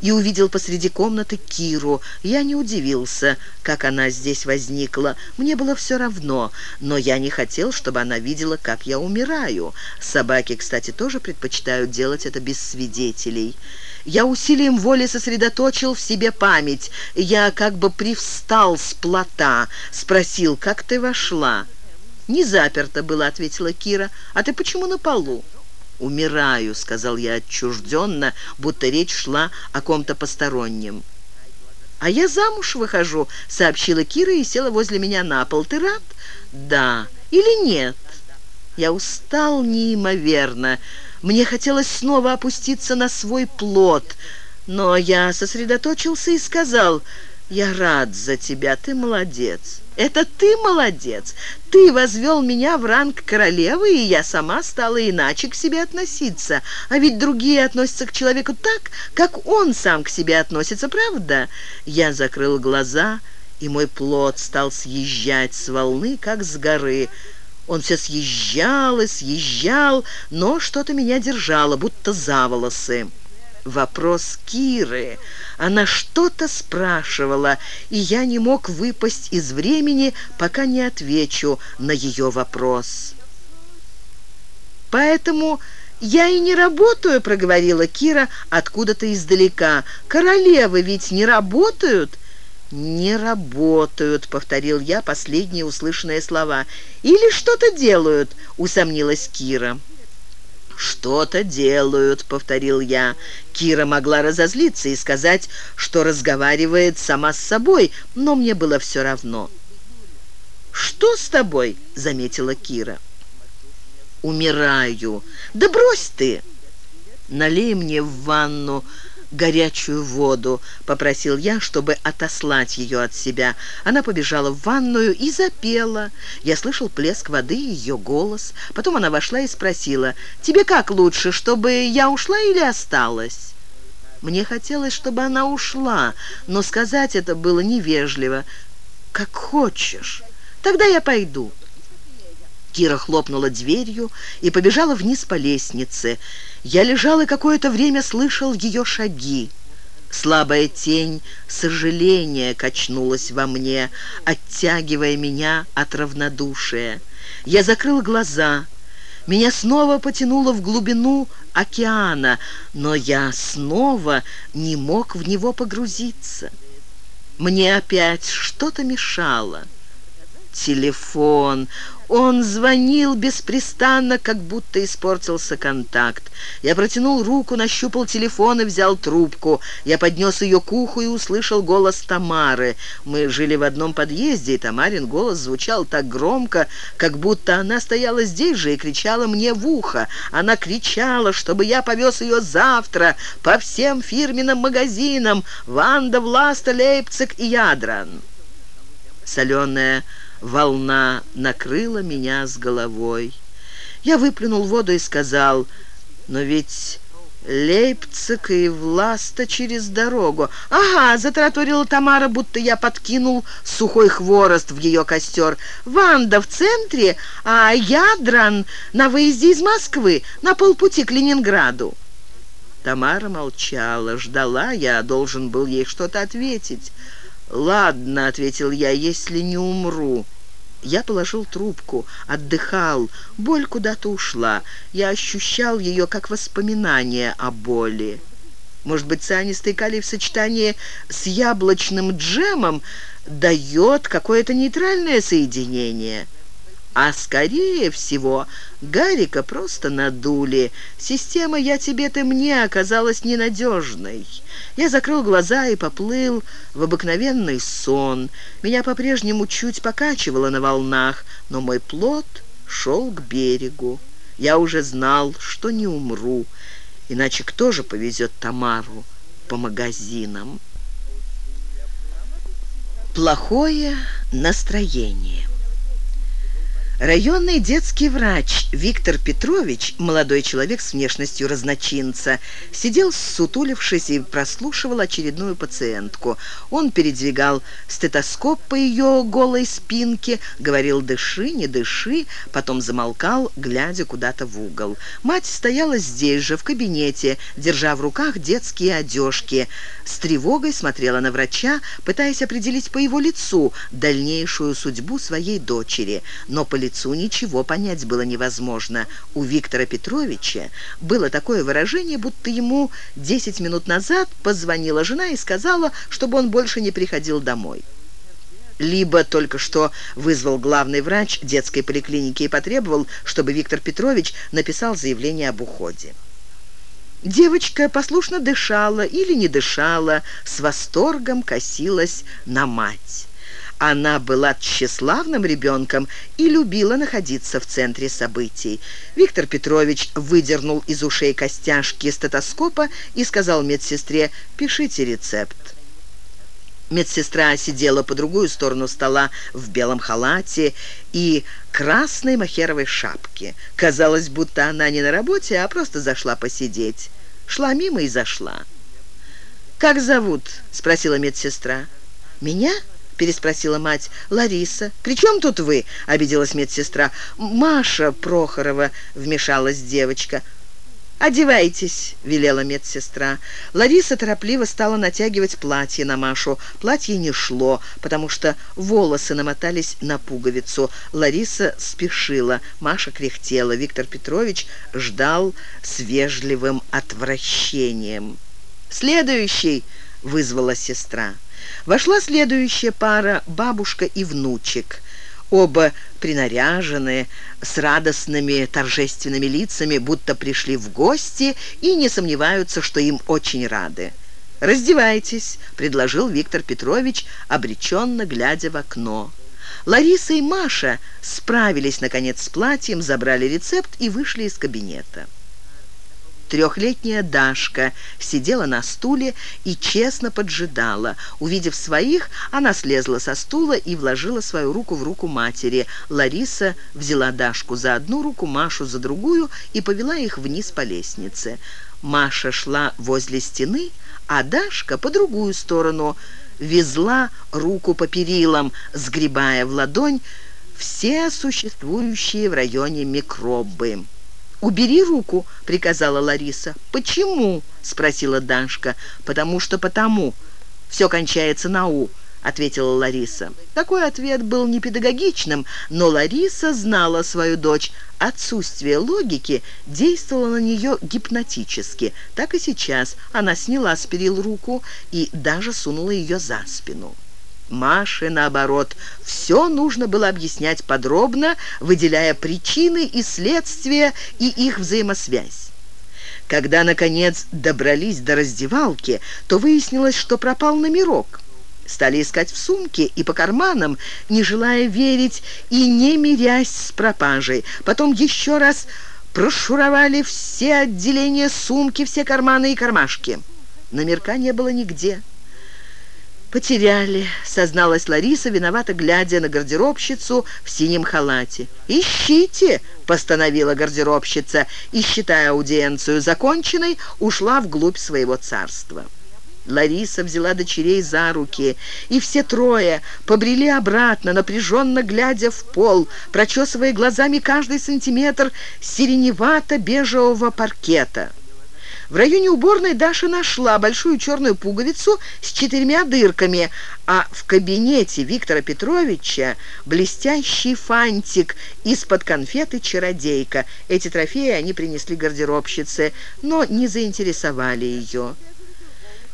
и увидел посреди комнаты Киру. Я не удивился, как она здесь возникла. Мне было все равно, но я не хотел, чтобы она видела, как я умираю. Собаки, кстати, тоже предпочитают делать это без свидетелей. Я усилием воли сосредоточил в себе память. Я как бы привстал с плота, спросил, как ты вошла. «Не заперто было», — ответила Кира. «А ты почему на полу?» «Умираю», — сказал я отчужденно, будто речь шла о ком-то постороннем. «А я замуж выхожу», — сообщила Кира и села возле меня на пол. «Ты рад?» «Да». «Или нет?» Я устал неимоверно. Мне хотелось снова опуститься на свой плод, но я сосредоточился и сказал, «Я рад за тебя, ты молодец». «Это ты молодец! Ты возвел меня в ранг королевы, и я сама стала иначе к себе относиться. А ведь другие относятся к человеку так, как он сам к себе относится, правда?» Я закрыл глаза, и мой плод стал съезжать с волны, как с горы. Он все съезжал и съезжал, но что-то меня держало, будто за волосы вопрос Киры. Она что-то спрашивала, и я не мог выпасть из времени, пока не отвечу на ее вопрос. «Поэтому я и не работаю», — проговорила Кира откуда-то издалека. «Королевы ведь не работают?» «Не работают», — повторил я последние услышанные слова. «Или что-то делают», — усомнилась Кира. «Что-то делают», — повторил я. Кира могла разозлиться и сказать, что разговаривает сама с собой, но мне было все равно. «Что с тобой?» — заметила Кира. «Умираю». «Да брось ты!» «Налей мне в ванну горячую воду», — попросил я, чтобы отослать ее от себя. Она побежала в ванную и запела. Я слышал плеск воды и ее голос. Потом она вошла и спросила, «Тебе как лучше, чтобы я ушла или осталась?» Мне хотелось, чтобы она ушла, но сказать это было невежливо. «Как хочешь. Тогда я пойду». Кира хлопнула дверью и побежала вниз по лестнице. Я лежал и какое-то время слышал ее шаги. Слабая тень сожаления качнулась во мне, оттягивая меня от равнодушия. Я закрыл глаза. Меня снова потянуло в глубину океана, но я снова не мог в него погрузиться. Мне опять что-то мешало. Телефон. Он звонил беспрестанно, как будто испортился контакт. Я протянул руку, нащупал телефон и взял трубку. Я поднес ее к уху и услышал голос Тамары. Мы жили в одном подъезде, и Тамарин голос звучал так громко, как будто она стояла здесь же и кричала мне в ухо. Она кричала, чтобы я повез ее завтра по всем фирменным магазинам «Ванда, Власта, Лейпциг и Ядран». Соленая волна накрыла меня с головой. Я выплюнул воду и сказал, «Но ведь Лейпциг и Власта через дорогу». «Ага», — затраторила Тамара, будто я подкинул сухой хворост в ее костер. «Ванда в центре, а Ядран на выезде из Москвы, на полпути к Ленинграду». Тамара молчала, ждала, я должен был ей что-то ответить. «Ладно», — ответил я, — «если не умру». Я положил трубку, отдыхал, боль куда-то ушла. Я ощущал ее как воспоминание о боли. Может быть, цианистый калий в сочетании с яблочным джемом дает какое-то нейтральное соединение – а скорее всего, Гарика просто надули. Система «я тебе, ты мне» оказалась ненадежной. Я закрыл глаза и поплыл в обыкновенный сон. Меня по-прежнему чуть покачивало на волнах, но мой плод шел к берегу. Я уже знал, что не умру, иначе кто же повезет Тамару по магазинам? Плохое настроение Районный детский врач Виктор Петрович, молодой человек с внешностью разночинца, сидел сутулившись и прослушивал очередную пациентку. Он передвигал стетоскоп по ее голой спинке, говорил «дыши, не дыши», потом замолкал, глядя куда-то в угол. Мать стояла здесь же, в кабинете, держа в руках детские одежки. С тревогой смотрела на врача, пытаясь определить по его лицу дальнейшую судьбу своей дочери. Но по лицу ничего понять было невозможно. У Виктора Петровича было такое выражение, будто ему 10 минут назад позвонила жена и сказала, чтобы он больше не приходил домой либо только что вызвал главный врач детской поликлиники и потребовал, чтобы Виктор Петрович написал заявление об уходе. Девочка послушно дышала или не дышала, с восторгом косилась на мать. Она была тщеславным ребенком и любила находиться в центре событий. Виктор Петрович выдернул из ушей костяшки стетоскопа и сказал медсестре «Пишите рецепт». Медсестра сидела по другую сторону стола в белом халате и красной махеровой шапке. Казалось, будто она не на работе, а просто зашла посидеть. Шла мимо и зашла. «Как зовут?» — спросила медсестра. «Меня?» Переспросила мать. «Лариса. При чем тут вы?» — обиделась медсестра. «Маша Прохорова», — вмешалась девочка. «Одевайтесь», — велела медсестра. Лариса торопливо стала натягивать платье на Машу. Платье не шло, потому что волосы намотались на пуговицу. Лариса спешила, Маша кряхтела. Виктор Петрович ждал с вежливым отвращением. «Следующий!» — вызвала сестра. Вошла следующая пара, бабушка и внучек. Оба принаряженные, с радостными торжественными лицами, будто пришли в гости и не сомневаются, что им очень рады. «Раздевайтесь», — предложил Виктор Петрович, обреченно глядя в окно. Лариса и Маша справились, наконец, с платьем, забрали рецепт и вышли из кабинета. Трехлетняя Дашка сидела на стуле и честно поджидала. Увидев своих, она слезла со стула и вложила свою руку в руку матери. Лариса взяла Дашку за одну руку, Машу за другую и повела их вниз по лестнице. Маша шла возле стены, а Дашка по другую сторону везла руку по перилам, сгребая в ладонь все существующие в районе микробы. «Убери руку», — приказала Лариса. «Почему?» — спросила Дашка. «Потому что потому. Все кончается на «у», — ответила Лариса. Такой ответ был не педагогичным, но Лариса знала свою дочь. Отсутствие логики действовало на нее гипнотически. Так и сейчас она сняла с перил руку и даже сунула ее за спину. Маше, наоборот, все нужно было объяснять подробно, выделяя причины и следствия и их взаимосвязь. Когда, наконец, добрались до раздевалки, то выяснилось, что пропал номерок. Стали искать в сумке и по карманам, не желая верить и не мирясь с пропажей. Потом еще раз прошуровали все отделения сумки, все карманы и кармашки. Номерка не было нигде. «Потеряли», — созналась Лариса, виновато глядя на гардеробщицу в синем халате. «Ищите», — постановила гардеробщица, и, считая аудиенцию законченной, ушла вглубь своего царства. Лариса взяла дочерей за руки, и все трое побрели обратно, напряженно глядя в пол, прочесывая глазами каждый сантиметр сиреневато-бежевого паркета. В районе уборной Даша нашла большую черную пуговицу с четырьмя дырками, а в кабинете Виктора Петровича блестящий фантик из-под конфеты «Чародейка». Эти трофеи они принесли гардеробщице, но не заинтересовали ее.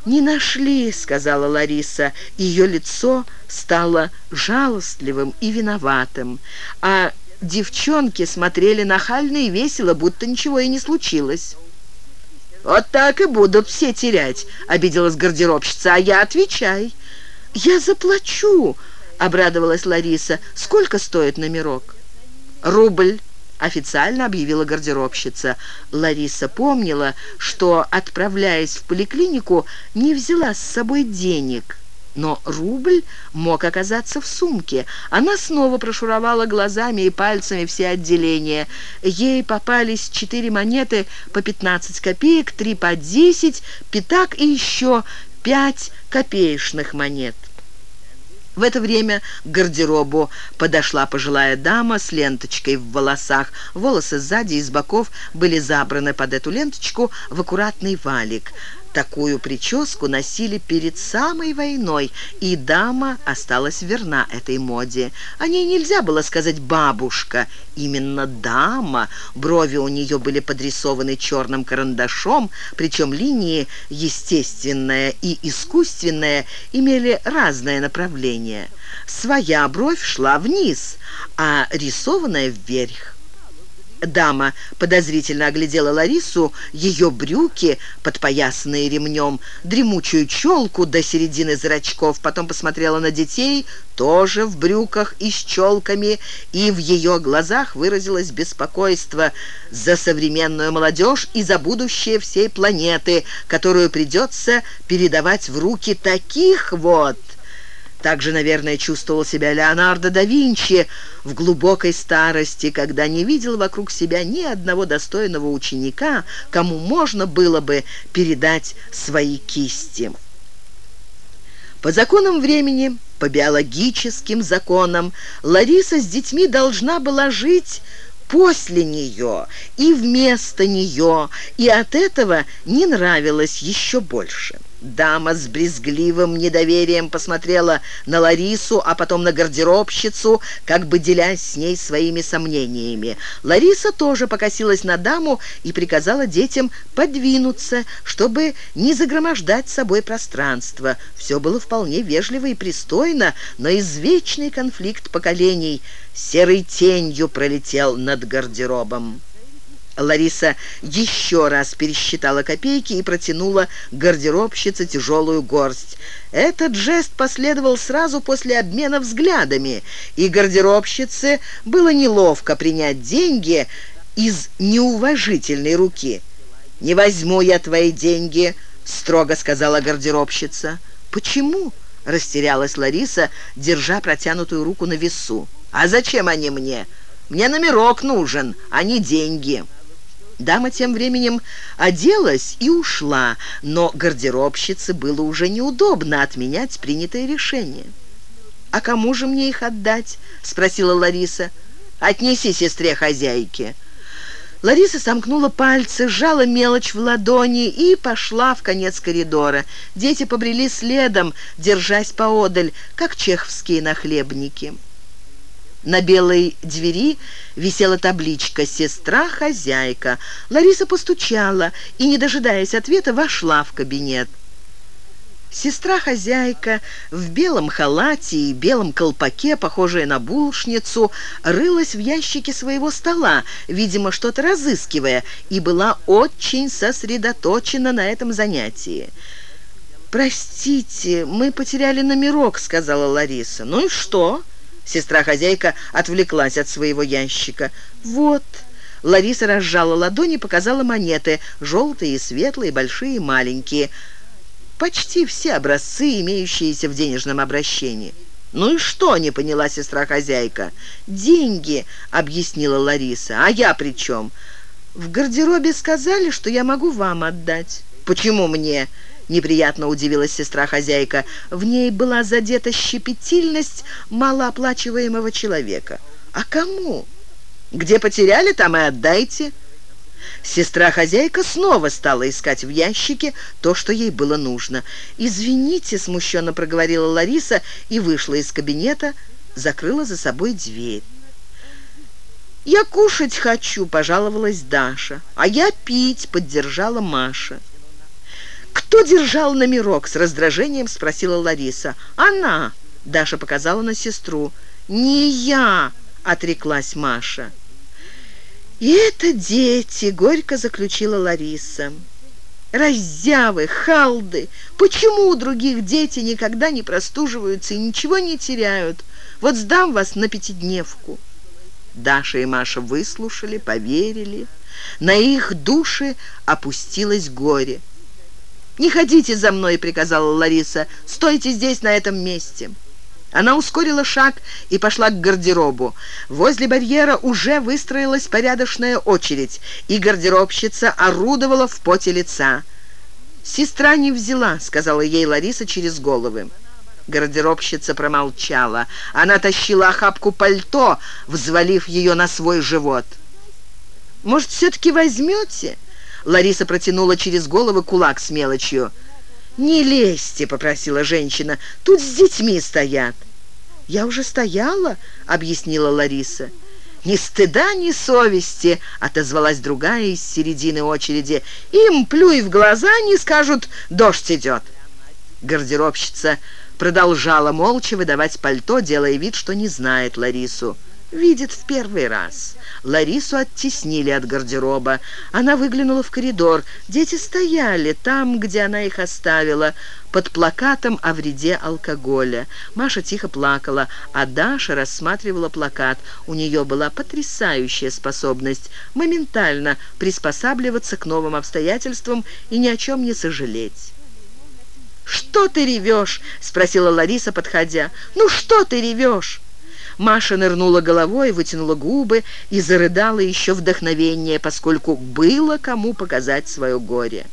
«Не нашли», — сказала Лариса. Ее лицо стало жалостливым и виноватым, а девчонки смотрели нахально и весело, будто ничего и не случилось. «Вот так и будут все терять», — обиделась гардеробщица, «а я отвечай». «Я заплачу», — обрадовалась Лариса. «Сколько стоит номерок?» «Рубль», — официально объявила гардеробщица. Лариса помнила, что, отправляясь в поликлинику, не взяла с собой денег. Но рубль мог оказаться в сумке. Она снова прошуровала глазами и пальцами все отделения. Ей попались четыре монеты по 15 копеек, три по 10, пятак и еще пять копеечных монет. В это время к гардеробу подошла пожилая дама с ленточкой в волосах. Волосы сзади и с боков были забраны под эту ленточку в аккуратный валик. Такую прическу носили перед самой войной, и дама осталась верна этой моде. О ней нельзя было сказать «бабушка», именно дама. Брови у нее были подрисованы черным карандашом, причем линии естественная и искусственная имели разное направление. Своя бровь шла вниз, а рисованная вверх. Дама подозрительно оглядела Ларису, ее брюки, подпоясанные ремнем, дремучую челку до середины зрачков, потом посмотрела на детей, тоже в брюках и с челками, и в ее глазах выразилось беспокойство за современную молодежь и за будущее всей планеты, которую придется передавать в руки таких вот также, наверное, чувствовал себя Леонардо да Винчи в глубокой старости, когда не видел вокруг себя ни одного достойного ученика, кому можно было бы передать свои кисти. По законам времени, по биологическим законам, Лариса с детьми должна была жить после нее и вместо нее, и от этого не нравилось еще больше. Дама с брезгливым недоверием посмотрела на Ларису, а потом на гардеробщицу, как бы делясь с ней своими сомнениями. Лариса тоже покосилась на даму и приказала детям подвинуться, чтобы не загромождать собой пространство. Все было вполне вежливо и пристойно, но извечный конфликт поколений серой тенью пролетел над гардеробом. Лариса еще раз пересчитала копейки и протянула гардеробщице тяжелую горсть. Этот жест последовал сразу после обмена взглядами, и гардеробщице было неловко принять деньги из неуважительной руки. «Не возьму я твои деньги», — строго сказала гардеробщица. «Почему?» — растерялась Лариса, держа протянутую руку на весу. «А зачем они мне? Мне номерок нужен, а не деньги». Дама тем временем оделась и ушла, но гардеробщице было уже неудобно отменять принятое решение. «А кому же мне их отдать?» — спросила Лариса. «Отнеси сестре хозяйки». Лариса сомкнула пальцы, сжала мелочь в ладони и пошла в конец коридора. Дети побрели следом, держась поодаль, как чеховские нахлебники. На белой двери висела табличка «Сестра-хозяйка». Лариса постучала и, не дожидаясь ответа, вошла в кабинет. Сестра-хозяйка в белом халате и белом колпаке, похожая на булочницу, рылась в ящике своего стола, видимо, что-то разыскивая, и была очень сосредоточена на этом занятии. «Простите, мы потеряли номерок», — сказала Лариса. «Ну и что?» Сестра-хозяйка отвлеклась от своего ящика. «Вот». Лариса разжала ладони и показала монеты. Желтые, светлые, большие, маленькие. Почти все образцы, имеющиеся в денежном обращении. «Ну и что?» — не поняла сестра-хозяйка. «Деньги», — объяснила Лариса. «А я при чем?» «В гардеробе сказали, что я могу вам отдать». «Почему мне?» Неприятно удивилась сестра-хозяйка. В ней была задета щепетильность малооплачиваемого человека. «А кому? Где потеряли, там и отдайте». Сестра-хозяйка снова стала искать в ящике то, что ей было нужно. «Извините», — смущенно проговорила Лариса и вышла из кабинета, закрыла за собой дверь. «Я кушать хочу», — пожаловалась Даша. «А я пить», — поддержала Маша. «Кто держал номерок?» — с раздражением спросила Лариса. «Она!» — Даша показала на сестру. «Не я!» — отреклась Маша. «И это дети!» — горько заключила Лариса. «Раззявы, халды! Почему у других дети никогда не простуживаются и ничего не теряют? Вот сдам вас на пятидневку». Даша и Маша выслушали, поверили. На их души опустилось горе. «Не ходите за мной», — приказала Лариса. «Стойте здесь, на этом месте». Она ускорила шаг и пошла к гардеробу. Возле барьера уже выстроилась порядочная очередь, и гардеробщица орудовала в поте лица. «Сестра не взяла», — сказала ей Лариса через головы. Гардеробщица промолчала. Она тащила охапку пальто, взвалив ее на свой живот. «Может, все-таки возьмете?» Лариса протянула через головы кулак с мелочью. «Не лезьте», — попросила женщина, — «тут с детьми стоят». «Я уже стояла», — объяснила Лариса. «Ни стыда, ни совести», — отозвалась другая из середины очереди. «Им, плюй в глаза, не скажут, дождь идет». Гардеробщица продолжала молча выдавать пальто, делая вид, что не знает Ларису. Видит в первый раз. Ларису оттеснили от гардероба. Она выглянула в коридор. Дети стояли там, где она их оставила, под плакатом о вреде алкоголя. Маша тихо плакала, а Даша рассматривала плакат. У нее была потрясающая способность моментально приспосабливаться к новым обстоятельствам и ни о чем не сожалеть. «Что ты ревешь?» — спросила Лариса, подходя. «Ну что ты ревешь?» Маша нырнула головой, вытянула губы и зарыдала еще вдохновение, поскольку было кому показать свое горе.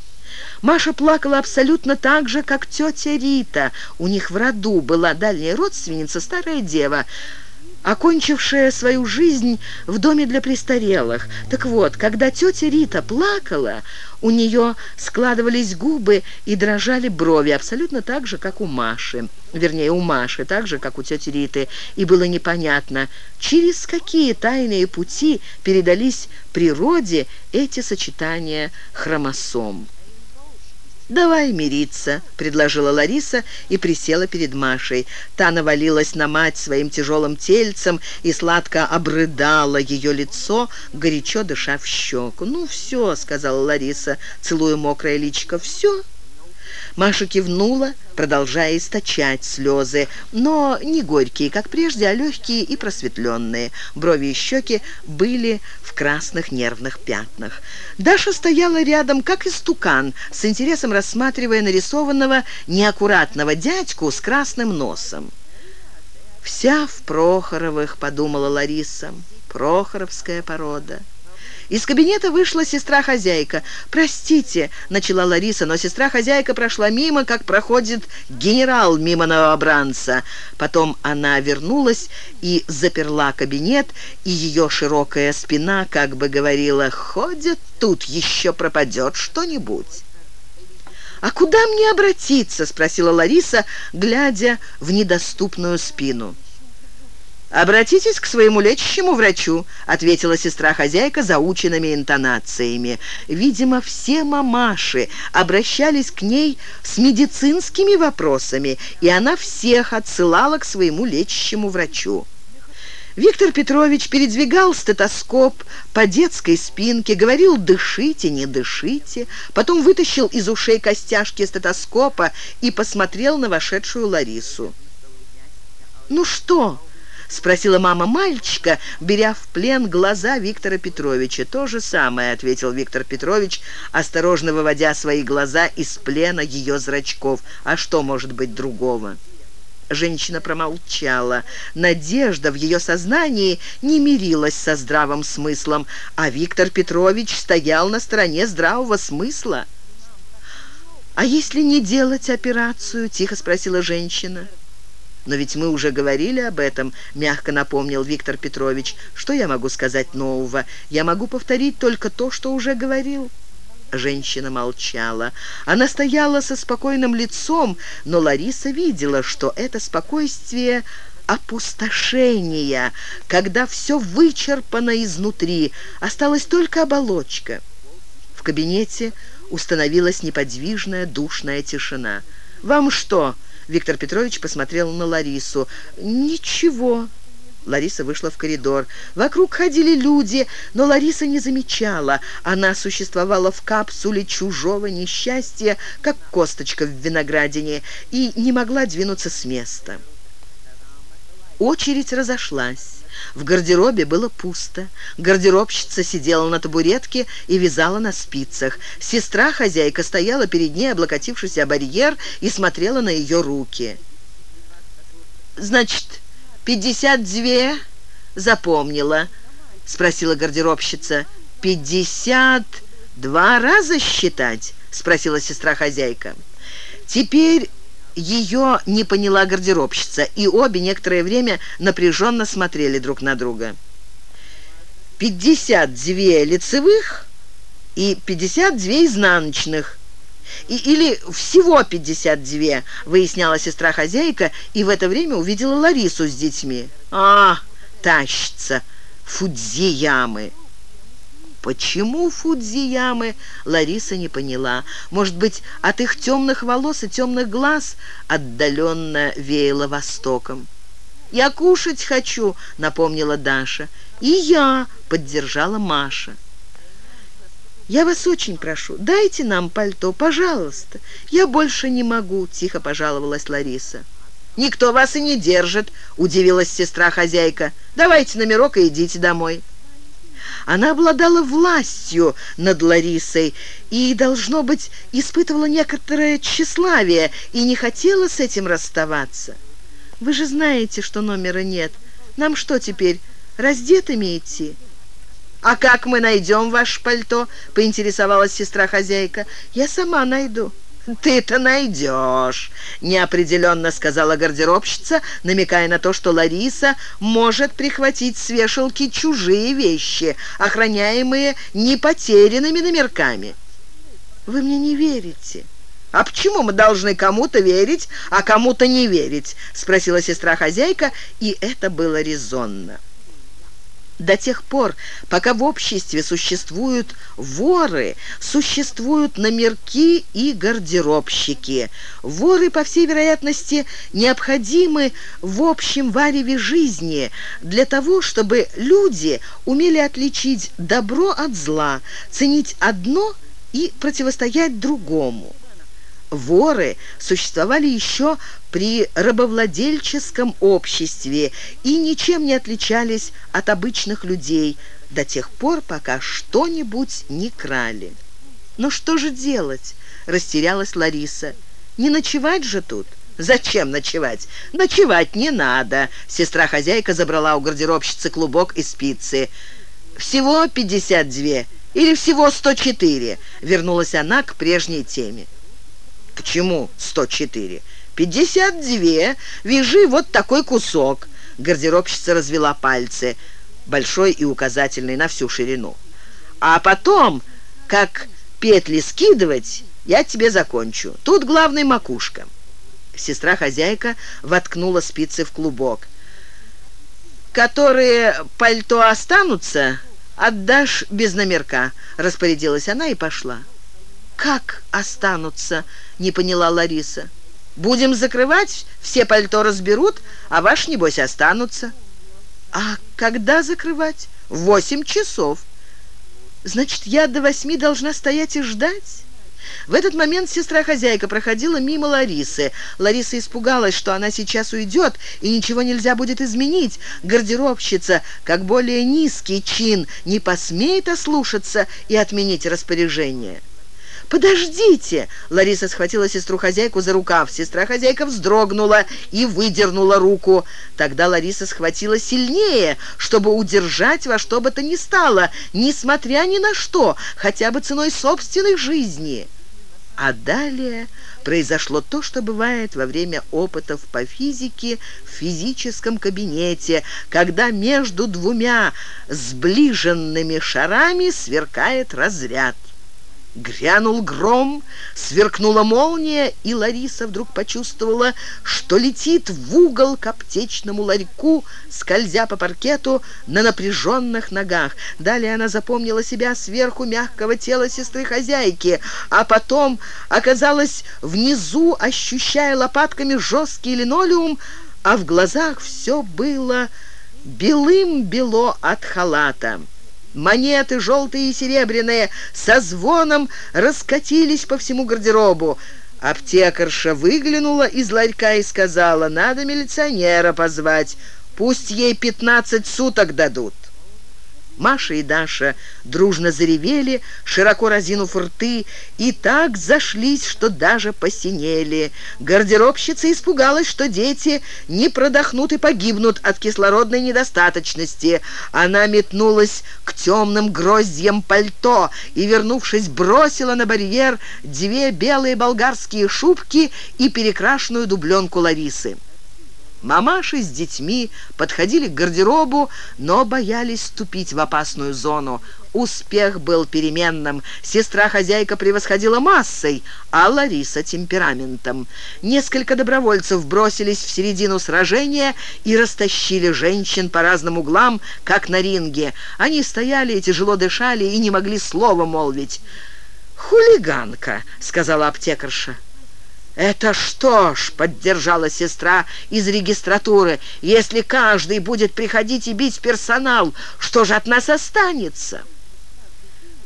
Маша плакала абсолютно так же, как тетя Рита. У них в роду была дальняя родственница, старая дева, окончившая свою жизнь в доме для престарелых. Так вот, когда тетя Рита плакала, у нее складывались губы и дрожали брови, абсолютно так же, как у Маши. Вернее, у Маши, так же, как у тети Риты. И было непонятно, через какие тайные пути передались природе эти сочетания хромосом. «Давай мириться», — предложила Лариса и присела перед Машей. Та навалилась на мать своим тяжелым тельцем и сладко обрыдала ее лицо, горячо дыша в щеку. «Ну все», — сказала Лариса, целуя мокрое личико, — «все». Маша кивнула, продолжая источать слезы, но не горькие, как прежде, а легкие и просветленные. Брови и щеки были в красных нервных пятнах. Даша стояла рядом, как истукан, с интересом рассматривая нарисованного неаккуратного дядьку с красным носом. «Вся в Прохоровых», — подумала Лариса, — «прохоровская порода». Из кабинета вышла сестра-хозяйка. «Простите», — начала Лариса, но сестра-хозяйка прошла мимо, как проходит генерал мимо новобранца. Потом она вернулась и заперла кабинет, и ее широкая спина как бы говорила «Ходят тут, еще пропадет что-нибудь». «А куда мне обратиться?» — спросила Лариса, глядя в недоступную спину. «Обратитесь к своему лечащему врачу», — ответила сестра-хозяйка заученными интонациями. Видимо, все мамаши обращались к ней с медицинскими вопросами, и она всех отсылала к своему лечащему врачу. Виктор Петрович передвигал стетоскоп по детской спинке, говорил «дышите, не дышите», потом вытащил из ушей костяшки стетоскопа и посмотрел на вошедшую Ларису. «Ну что?» — спросила мама мальчика, беря в плен глаза Виктора Петровича. «То же самое», — ответил Виктор Петрович, осторожно выводя свои глаза из плена ее зрачков. «А что может быть другого?» Женщина промолчала. Надежда в ее сознании не мирилась со здравым смыслом, а Виктор Петрович стоял на стороне здравого смысла. «А если не делать операцию?» – тихо спросила женщина. «Но ведь мы уже говорили об этом», — мягко напомнил Виктор Петрович. «Что я могу сказать нового? Я могу повторить только то, что уже говорил». Женщина молчала. Она стояла со спокойным лицом, но Лариса видела, что это спокойствие опустошения, когда все вычерпано изнутри, осталась только оболочка. В кабинете установилась неподвижная душная тишина. «Вам что?» Виктор Петрович посмотрел на Ларису. «Ничего». Лариса вышла в коридор. Вокруг ходили люди, но Лариса не замечала. Она существовала в капсуле чужого несчастья, как косточка в виноградине, и не могла двинуться с места. Очередь разошлась. В гардеробе было пусто. Гардеробщица сидела на табуретке и вязала на спицах. Сестра-хозяйка стояла перед ней, облокотившись о барьер, и смотрела на ее руки. «Значит, пятьдесят две запомнила?» — спросила гардеробщица. «Пятьдесят два раза считать?» — спросила сестра-хозяйка. Теперь ее не поняла гардеробщица, и обе некоторое время напряженно смотрели друг на друга. «Пятьдесят две лицевых и пятьдесят две изнаночных», и, или всего 52, выясняла сестра-хозяйка, и в это время увидела Ларису с детьми. «А, тащится, фудзиямы!» Почему Фудзиямы, Лариса не поняла. Может быть, от их темных волос и темных глаз отдаленно веяло востоком. «Я кушать хочу», — напомнила Даша. «И я», — поддержала Маша. «Я вас очень прошу, дайте нам пальто, пожалуйста. Я больше не могу», — тихо пожаловалась Лариса. «Никто вас и не держит», — удивилась сестра-хозяйка. «Давайте номерок и идите домой». Она обладала властью над Ларисой и, должно быть, испытывала некоторое тщеславие и не хотела с этим расставаться. «Вы же знаете, что номера нет. Нам что теперь, раздетыми идти?» «А как мы найдем ваше пальто?» — поинтересовалась сестра-хозяйка. «Я сама найду». «Ты-то найдешь», — неопределенно сказала гардеробщица, намекая на то, что Лариса может прихватить с вешалки чужие вещи, охраняемые непотерянными номерками. «Вы мне не верите». «А почему мы должны кому-то верить, а кому-то не верить?» — спросила сестра-хозяйка, и это было резонно до тех пор, пока в обществе существуют воры, существуют номерки и гардеробщики. Воры, по всей вероятности, необходимы в общем вареве жизни для того, чтобы люди умели отличить добро от зла, ценить одно и противостоять другому. Воры существовали еще при рабовладельческом обществе и ничем не отличались от обычных людей до тех пор, пока что-нибудь не крали. «Ну что же делать?» – растерялась Лариса. «Не ночевать же тут?» «Зачем ночевать?» «Ночевать не надо!» Сестра-хозяйка забрала у гардеробщицы клубок и спицы. «Всего пятьдесят две или всего сто четыре?» Вернулась она к прежней теме. «Почему 104?» «52. Вяжи вот такой кусок». Гардеробщица развела пальцы, большой и указательный на всю ширину. «А потом, как петли скидывать, я тебе закончу. Тут главная макушка». Сестра-хозяйка воткнула спицы в клубок. «Которые пальто останутся, отдашь без номерка», — распорядилась она и пошла. «Как останутся?» — не поняла Лариса. «Будем закрывать, все пальто разберут, а ваш, небось, останутся». «А когда закрывать?» «В восемь часов». «Значит, я до восьми должна стоять и ждать?» В этот момент сестра-хозяйка проходила мимо Ларисы. Лариса испугалась, что она сейчас уйдет, и ничего нельзя будет изменить. Гардеробщица, как более низкий чин, не посмеет ослушаться и отменить распоряжение. «Подождите!» Лариса схватила сестру-хозяйку за рукав. Сестра-хозяйка вздрогнула и выдернула руку. Тогда Лариса схватила сильнее, чтобы удержать во что бы то ни стало, несмотря ни на что, хотя бы ценой собственной жизни. А далее произошло то, что бывает во время опытов по физике в физическом кабинете, когда между двумя сближенными шарами сверкает разряд. Грянул гром, сверкнула молния, и Лариса вдруг почувствовала, что летит в угол к аптечному ларьку, скользя по паркету на напряженных ногах. Далее она запомнила себя сверху мягкого тела сестры-хозяйки, а потом оказалась внизу, ощущая лопатками жесткий линолеум, а в глазах все было белым-бело от халата. Монеты, желтые и серебряные, со звоном раскатились по всему гардеробу. Аптекарша выглянула из ларька и сказала, «Надо милиционера позвать. Пусть ей пятнадцать суток дадут». Маша и Даша дружно заревели, широко разинув рты, и так зашлись, что даже посинели. Гардеробщица испугалась, что дети не продохнут и погибнут от кислородной недостаточности. Она метнулась к темным гроздьям пальто и, вернувшись, бросила на барьер две белые болгарские шубки и перекрашенную дубленку Ларисы. Мамаши с детьми подходили к гардеробу, но боялись ступить в опасную зону. Успех был переменным. Сестра-хозяйка превосходила массой, а Лариса — темпераментом. Несколько добровольцев бросились в середину сражения и растащили женщин по разным углам, как на ринге. Они стояли тяжело дышали и не могли слова молвить. «Хулиганка», — сказала аптекарша. «Это что ж», — поддержала сестра из регистратуры, «если каждый будет приходить и бить персонал, что же от нас останется?»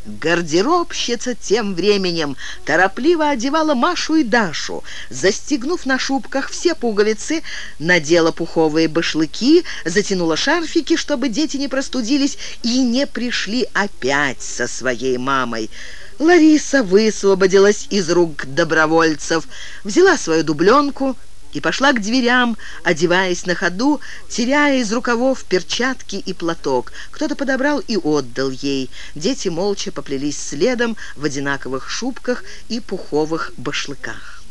Гардеробщица тем временем торопливо одевала Машу и Дашу. Застегнув на шубках все пуговицы, надела пуховые башлыки, затянула шарфики, чтобы дети не простудились и не пришли опять со своей мамой. Лариса высвободилась из рук добровольцев, взяла свою дубленку и пошла к дверям, одеваясь на ходу, теряя из рукавов перчатки и платок. Кто-то подобрал и отдал ей. Дети молча поплелись следом в одинаковых шубках и пуховых башлыках.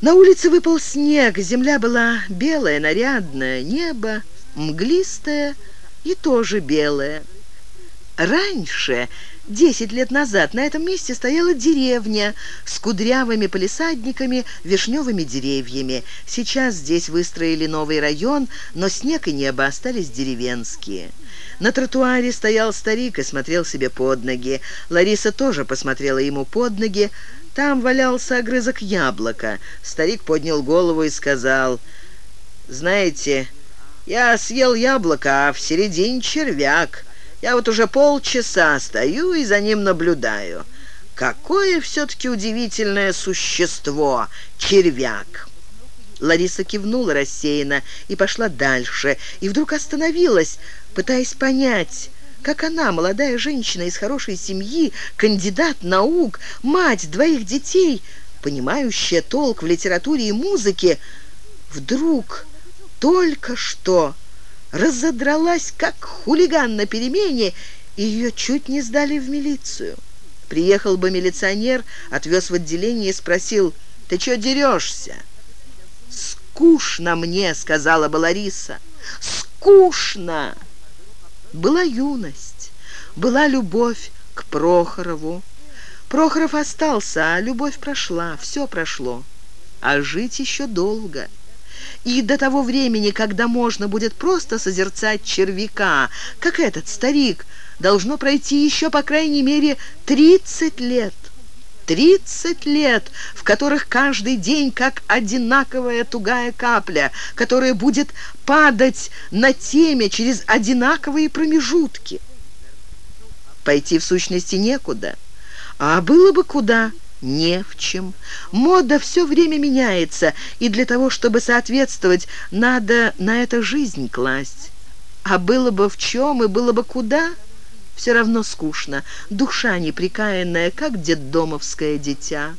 На улице выпал снег, земля была белая, нарядная, небо мглистое и тоже белое. Раньше Десять лет назад на этом месте стояла деревня с кудрявыми полисадниками, вишневыми деревьями. Сейчас здесь выстроили новый район, но снег и небо остались деревенские. На тротуаре стоял старик и смотрел себе под ноги. Лариса тоже посмотрела ему под ноги. Там валялся огрызок яблока. Старик поднял голову и сказал, «Знаете, я съел яблоко, а в середине червяк». Я вот уже полчаса стою и за ним наблюдаю. Какое все-таки удивительное существо — червяк!» Лариса кивнула рассеянно и пошла дальше, и вдруг остановилась, пытаясь понять, как она, молодая женщина из хорошей семьи, кандидат наук, мать двоих детей, понимающая толк в литературе и музыке, вдруг только что разодралась, как хулиган на перемене, и ее чуть не сдали в милицию. Приехал бы милиционер, отвез в отделение и спросил, «Ты что дерешься?» «Скучно мне», — сказала бы Лариса. «Скучно!» Была юность, была любовь к Прохорову. Прохоров остался, а любовь прошла, все прошло. А жить еще долго — и до того времени, когда можно будет просто созерцать червяка, как этот старик, должно пройти еще, по крайней мере, 30 лет. 30 лет, в которых каждый день как одинаковая тугая капля, которая будет падать на теме через одинаковые промежутки. Пойти в сущности некуда, а было бы куда – не в чем. Мода все время меняется, и для того, чтобы соответствовать, надо на это жизнь класть. А было бы в чем и было бы куда, все равно скучно. Душа неприкаянная, как детдомовское дитя.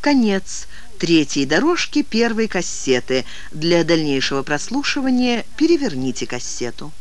Конец третьей дорожки первой кассеты. Для дальнейшего прослушивания переверните кассету.